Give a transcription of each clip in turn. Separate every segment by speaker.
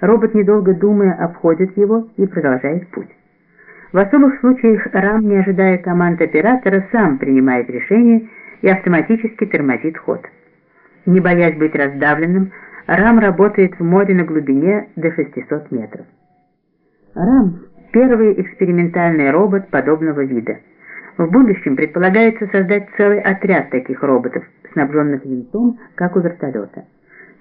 Speaker 1: робот, недолго думая, обходит его и продолжает путь. В особых случаях рам, не ожидая команд оператора, сам принимает решение и автоматически тормозит ход. Не боясь быть раздавленным, рам работает в море на глубине до 600 метров. Рам – первый экспериментальный робот подобного вида. В будущем предполагается создать целый отряд таких роботов, снабженных винтом, как у вертолета.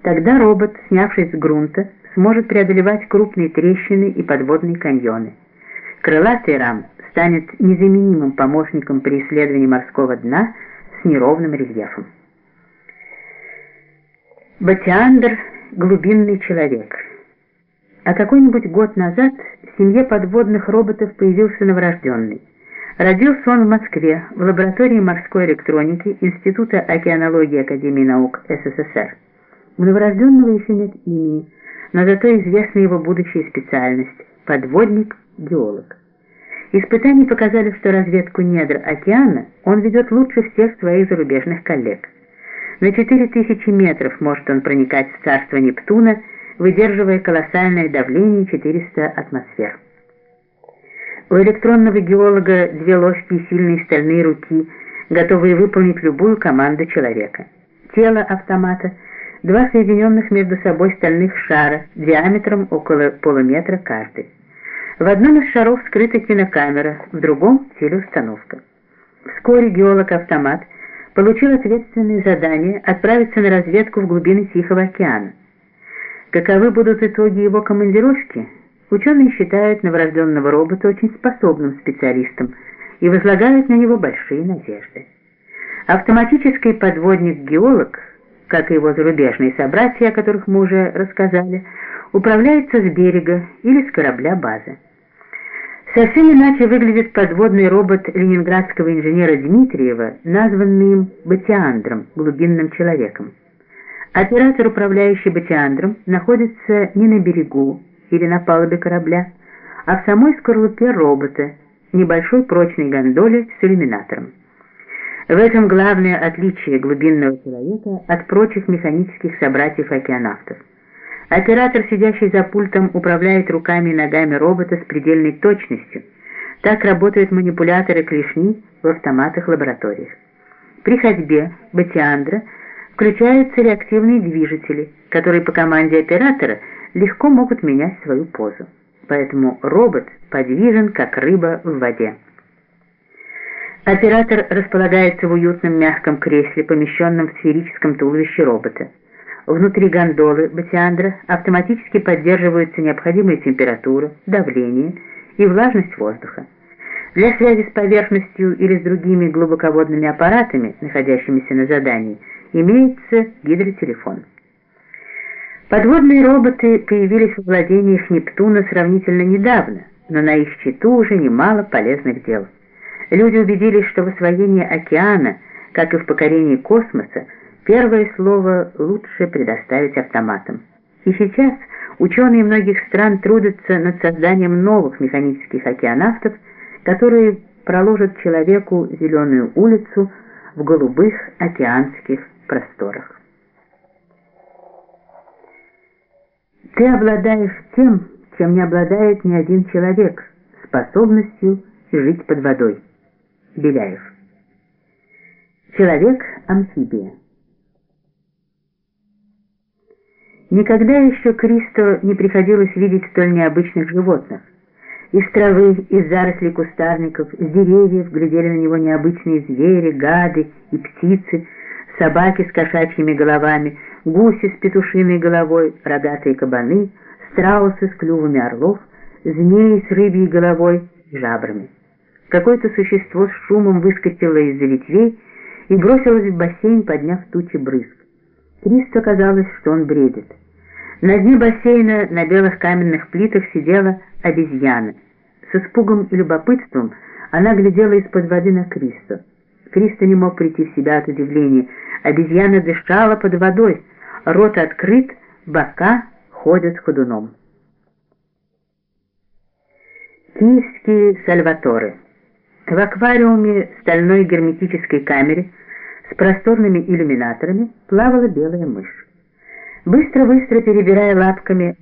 Speaker 1: Тогда робот, снявшись с грунта, сможет преодолевать крупные трещины и подводные каньоны. Крылатый рам станет незаменимым помощником при исследовании морского дна с неровным рельефом. Батиандр – глубинный человек. А какой-нибудь год назад в семье подводных роботов появился новорожденный. Родился он в Москве, в лаборатории морской электроники Института океанологии Академии наук СССР. У новорожденного еще нет имени, но зато известна его будущая специальность – подводник-геолог. Испытания показали, что разведку недр океана он ведет лучше всех своих зарубежных коллег. На 4000 метров может он проникать в царство Нептуна, выдерживая колоссальное давление 400 атмосфер. У электронного геолога две ловкие сильные стальные руки, готовые выполнить любую команду человека. Тело автомата – два соединенных между собой стальных шара диаметром около полуметра каждый. В одном из шаров скрыта кинокамера, в другом – телеустановка. Вскоре геолог-автомат получил ответственное задание отправиться на разведку в глубины Тихого океана. Каковы будут итоги его командировки? Ученые считают новорожденного робота очень способным специалистом и возлагают на него большие надежды. Автоматический подводник-геолог – как и его зарубежные собратья, о которых мы уже рассказали, управляется с берега или с корабля базы. Совсем иначе выглядит подводный робот ленинградского инженера Дмитриева, названный им Батиандром, глубинным человеком. Оператор, управляющий Батиандром, находится не на берегу или на палубе корабля, а в самой скорлупе робота, небольшой прочной гондоле с иллюминатором. В этом главное отличие глубинного человека от прочих механических собратьев-океанавтов. Оператор, сидящий за пультом, управляет руками и ногами робота с предельной точностью. Так работают манипуляторы клешни в автоматах-лабораториях. При ходьбе батиандра включаются реактивные движители, которые по команде оператора легко могут менять свою позу. Поэтому робот подвижен, как рыба в воде. Оператор располагается в уютном мягком кресле, помещенном в сферическом туловище робота. Внутри гондолы Батиандра автоматически поддерживаются необходимая температура, давление и влажность воздуха. Для связи с поверхностью или с другими глубоководными аппаратами, находящимися на задании, имеется гидротелефон. Подводные роботы появились в владениях Нептуна сравнительно недавно, но на их счету уже немало полезных дел. Люди убедились, что в освоении океана, как и в покорении космоса, первое слово лучше предоставить автоматам. И сейчас ученые многих стран трудятся над созданием новых механических океанавтов, которые проложат человеку зеленую улицу в голубых океанских просторах. Ты обладаешь тем, чем не обладает ни один человек, способностью жить под водой. Беляев. Человек-амфибия. Никогда еще Кристо не приходилось видеть столь необычных животных. Из травы, из зарослей кустарников, с деревьев глядели на него необычные звери, гады и птицы, собаки с кошачьими головами, гуси с петушиной головой, рогатые кабаны, страусы с клювами орлов, змеи с рыбьей головой и жабрами. Какое-то существо с шумом выскочило из-за ветвей и бросилось в бассейн, подняв тучи брызг. Кристо казалось, что он бредит. На дне бассейна на белых каменных плитах сидела обезьяна. С испугом и любопытством она глядела из-под воды на Кристо. Кристо не мог прийти в себя от удивления. Обезьяна дышала под водой, рот открыт, бока ходят ходуном. Киевские Сальваторы в аквариуме стальной герметической камере с просторными иллюминаторами плавала белая мышь. Быстро-быстро перебирая лапками,